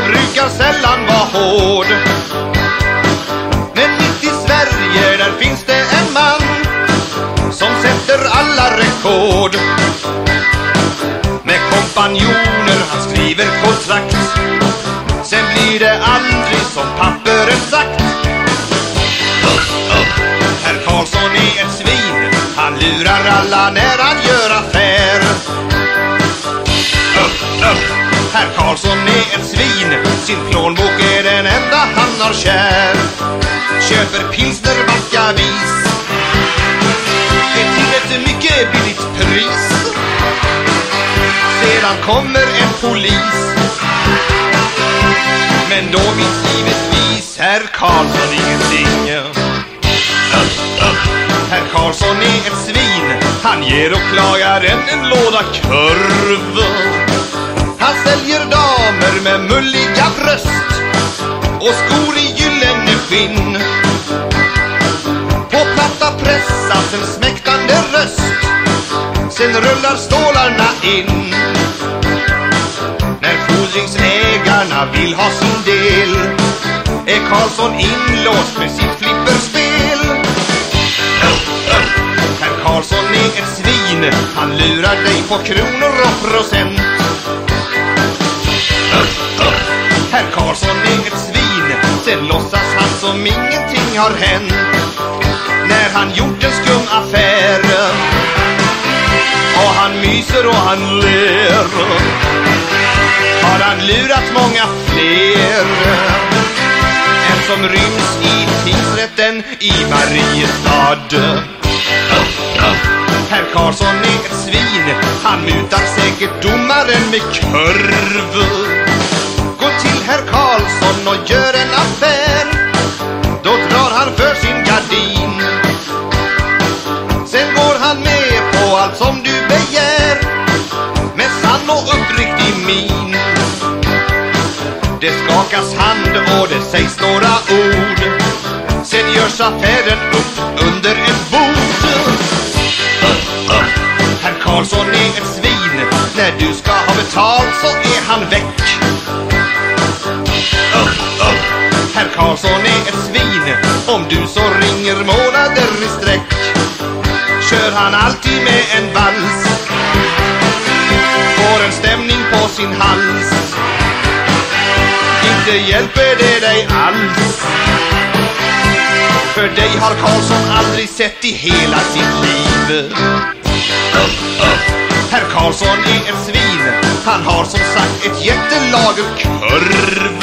och brukar sällan vara hård. Men mitt i Sverige där finns det en man Som sätter alla rekord. Med kompanjoner han skriver kontrakt. Sen blir det aldrig som papperet sagt. Herr Karlsson är ett svin Han lurar alla nära. Har kär. Köper pilsner backavis Det till ett mycket billigt pris. Sedan kommer en polis. Men då vet givetvis herr Karlsson ingenting. Herr Karlsson är ett svin. Han ger åklagaren en låda kurv. Han säljer damer med mulliga bröst. Och skor i gyllene skinn. På platta pressas en smäktande röst. Sen rullar stålarna in. När fordringsägarna vill ha sin del Är Karlsson inlåst med sitt flipperspel. Herr Karlsson är ett svin. Han lurar dig på kronor och procent. Har hänt När han gjort en skum affär. Och han myser och han ler. Har han lurat många fler? Än som ryms i tingsrätten i Mariestad. Herr Karlsson är ett svin. Han mutar säkert domaren med kurv Gå till herr Karlsson och gör en affär. Sen går han med på allt som du begär. Med sann och uppriktig min. Det skakas hand och det sägs några ord. Sen görs affären upp under ett bord. Herr Karlsson är ett svin. När du ska ha betalt så är han väck. Herr Karlsson är ett svin. Om du så ringer månader i sträck han alltid med en vals. Får en stämning på sin hals. Inte hjälper det dig alls. För dig har Karlsson aldrig sett i hela sitt liv. Herr Karlsson är ett svin. Han har som sagt ett jättelager kurv.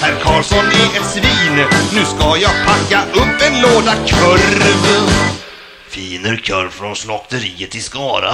Herr Karlsson är ett svin. Nu ska jag packa upp en låda kurv. Finer korv från slakteriet i Skara.